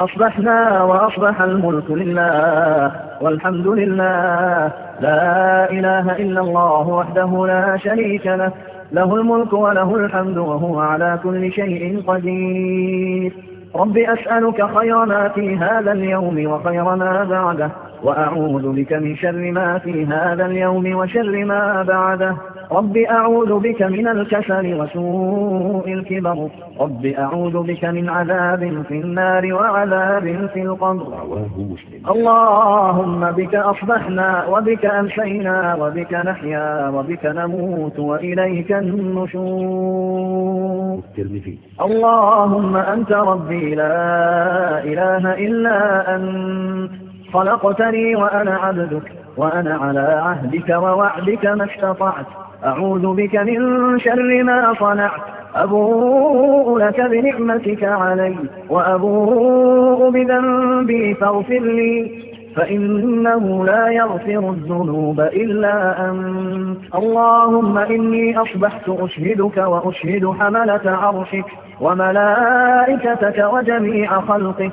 أصبحنا وأصبح الملك لله والحمد لله. لا إله إلا الله وحده لا شريك له له الملك وله الحمد وهو على كل شيء قدير. رب أسألك خير ما في هذا اليوم وخير ما بعده وأعوذ بك من شر ما في هذا اليوم وشر ما بعده. رب أعوذ بك من الكسل وسوء الكبر. رب أعوذ بك من عذاب في النار وعذاب في القبر. اللهم بك أصبحنا وبك أمسينا وبك نحيا وبك نموت وإليك النشور. اللهم أنت ربي لا إله إلا أنت. خلقتني وأنا عبدك وأنا على عهدك ووعدك ما استطعت. أعوذ بك من شر ما صنعت. أبوء لك بنعمتك علي وأبوء بذنبي فاغفر لي. فإنه لا يغفر الذنوب إلا أنت. اللهم إني أصبحت أشهدك وأشهد حملة عرشك وملائكتك وجميع خلقك.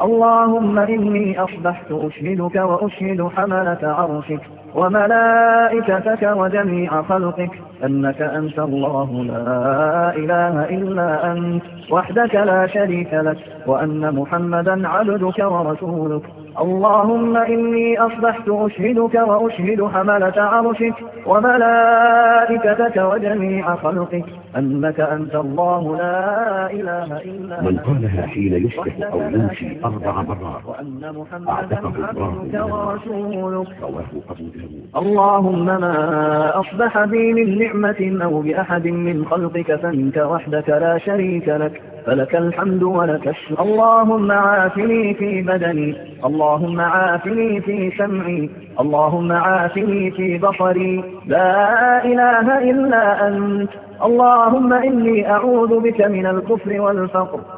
اللهم إني أصبحت أشهدك وأشهد حملة عرشك. وملائكتك وجميع خلقك أنك أنت الله لا إله إلا أنت وحدك لا شريك لك وأن محمدا عبدك ورسولك. اللهم إني أصبحت أشهدك وأشهد حملة عرشك وملائكتك وجميع خلقك أنك أنت الله لا إله إلا من قالها حين يصبح أو يمشي أربع مرات وأن محمدا عبدك ورسولك. رواه أبو داود. اللهم ما أصبح بي من نعمة أو بأحد من خلقك فانت وحدك لا شريك لك فلك الحمد ولك الشكر. اللهم عافني في بدني اللهم عافني في سمعي اللهم عافني في بصري. لا إله إلا أنت. اللهم إني أعوذ بك من الكفر والفقر.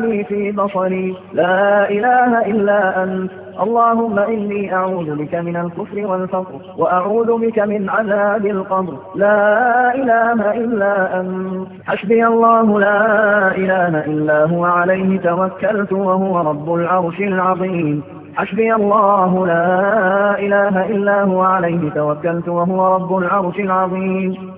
في بصري. لا إله إلا أنت. اللهم إني أعوذ بك من الكفر والفقر وأعوذ بك من عذاب القبر. لا إله إلا أنت. حسبي الله لا إله إلا هو عليه توكلت وهو رب العرش العظيم. حسبي الله لا إله إلا هو عليه توكلت وهو رب العرش العظيم.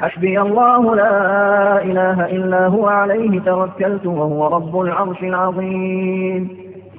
حسبي الله لا إله إلا هو عليه توكلت وهو رب العرش العظيم.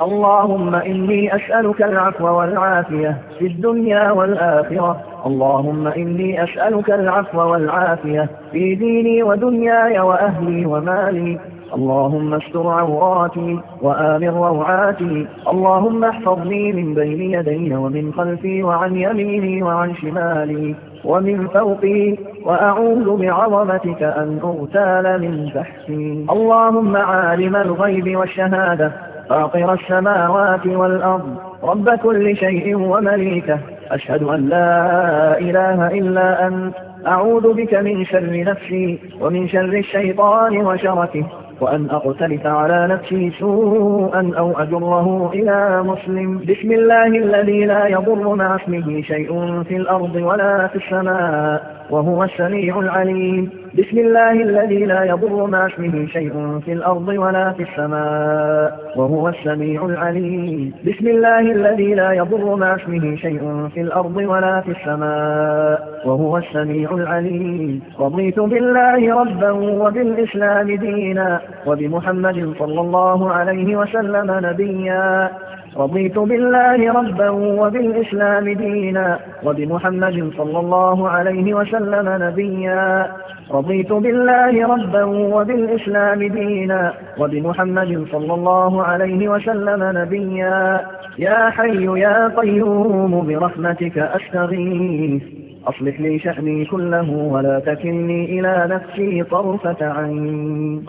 اللهم إني أسألك العفو والعافية في الدنيا والآخرة. اللهم إني أسألك العفو والعافية في ديني ودنياي وأهلي ومالي. اللهم استر عوراتي وآمن روعاتي. اللهم احفظني من بين يدي ومن خلفي وعن يميني وعن شمالي ومن فوقي. وأعوذ بعظمتك أن أغتال من تحتي. اللهم عالم الغيب والشهادة فاطر السماوات والأرض. رب كل شيء ومليكه. أشهد أن لا إله إلا أنت. أعوذ بك من شر نفسي ومن شر الشيطان وشركه. وأن أقتلف على نفسي سوءا أو أجره إلى مسلم. بسم الله الذي لا يضر مع اسمه شيء في الأرض ولا في السماء وهو السميع العليم. بسم الله الذي لا يضر مع اسمه شيء في الأرض ولا في السماء وهو السميع العليم. بسم الله الذي لا يضر مع اسمه شيء في الأرض ولا في السماء وهو السميع العليم. رضيت بالله ربا وبالإسلام دينا. وبمحمد صلى الله عليه وسلم نبيا. رضيت بالله ربا وبالإسلام دينا. وبمحمد صلى الله عليه وسلم نبيا. رضيت بالله ربا وبالإسلام دينا. وبمحمد صلى الله عليه وسلم نبيا. يا حي يا قيوم برحمتك أستغيث. أصلح لي شأني كله ولا تكلني إلى نفسي طرفة عين.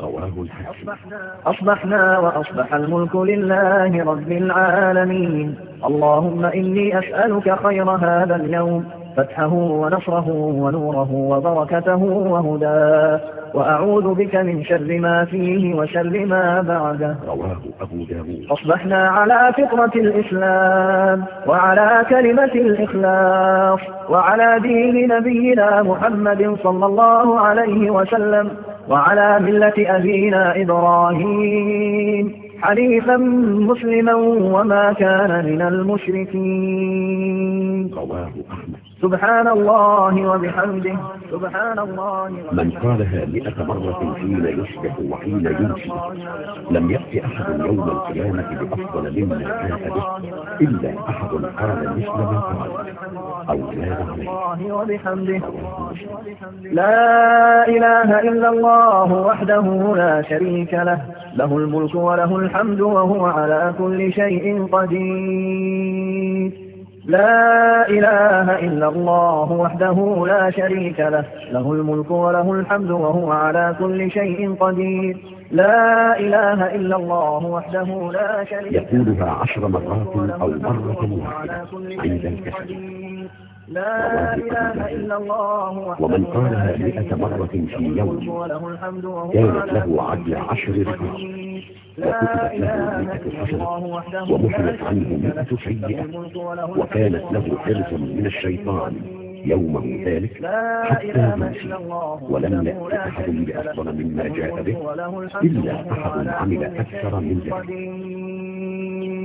أصبحنا وأصبح الملك لله رب العالمين. اللهم إني أسألك خير هذا اليوم. فتحه ونصره ونوره وبركته وهداه وأعوذ بك من شر ما فيه وشر ما بعده. رواه أبو داود. أصبحنا على فطرة الإسلام وعلى كلمة الإخلاص وعلى دين نبينا محمد صلى الله عليه وسلم وعلى ملة أبينا إبراهيم حنيفا مسلما وما كان من المشركين. رواه أحمد. سبحان الله وبحمده. سبحان الله من قالها مئة مرة حين يصبح وحين يمسي لم يأتي أحد يوم القيامة بأفضل مما جاء به إلا أحد قال مثل ما قال. أو زاد عليه وبحمده. لا إله إلا الله وحده لا شريك له له الملك وله الحمد وهو على كل شيء قدير. لا إله إلا الله وحده لا شريك له. له الملك وله الحمد وهو على كل شيء قدير. لا إله إلا الله وحده لا شريك له. يقولها عشر مرات أو مرة واحدة عند الكسل. لا إله إلا الله ومن قالها مئة مرة في يوم كانت له عدل عشر ركعات وكتبت له مئة حسنة ومحلت عنه مئة سيئة وكانت له حرصا من الشيطان. يومه ذلك حتى يمسي ولم يأت أحد بأفضل مما جاء به. إلا أحد عمل أكثر من ذلك.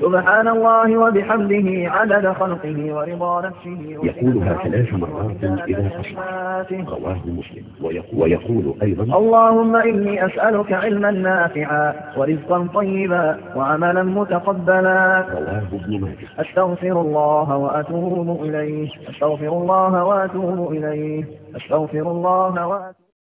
سبحان الله وبحمده عدد خلقه ورضا نفسه يقولها ثلاث مرات إذا أصبح رواه مسلم. ويقول, ويقول أيضا اللهم إني أسألك علما نافعا ورزقا طيبا وعملا متقبلا. رواه ابن ماجه. أستغفر الله وأتوب إليه. أستغفر الله وأتوب إليه. أستغفر الله وأتوب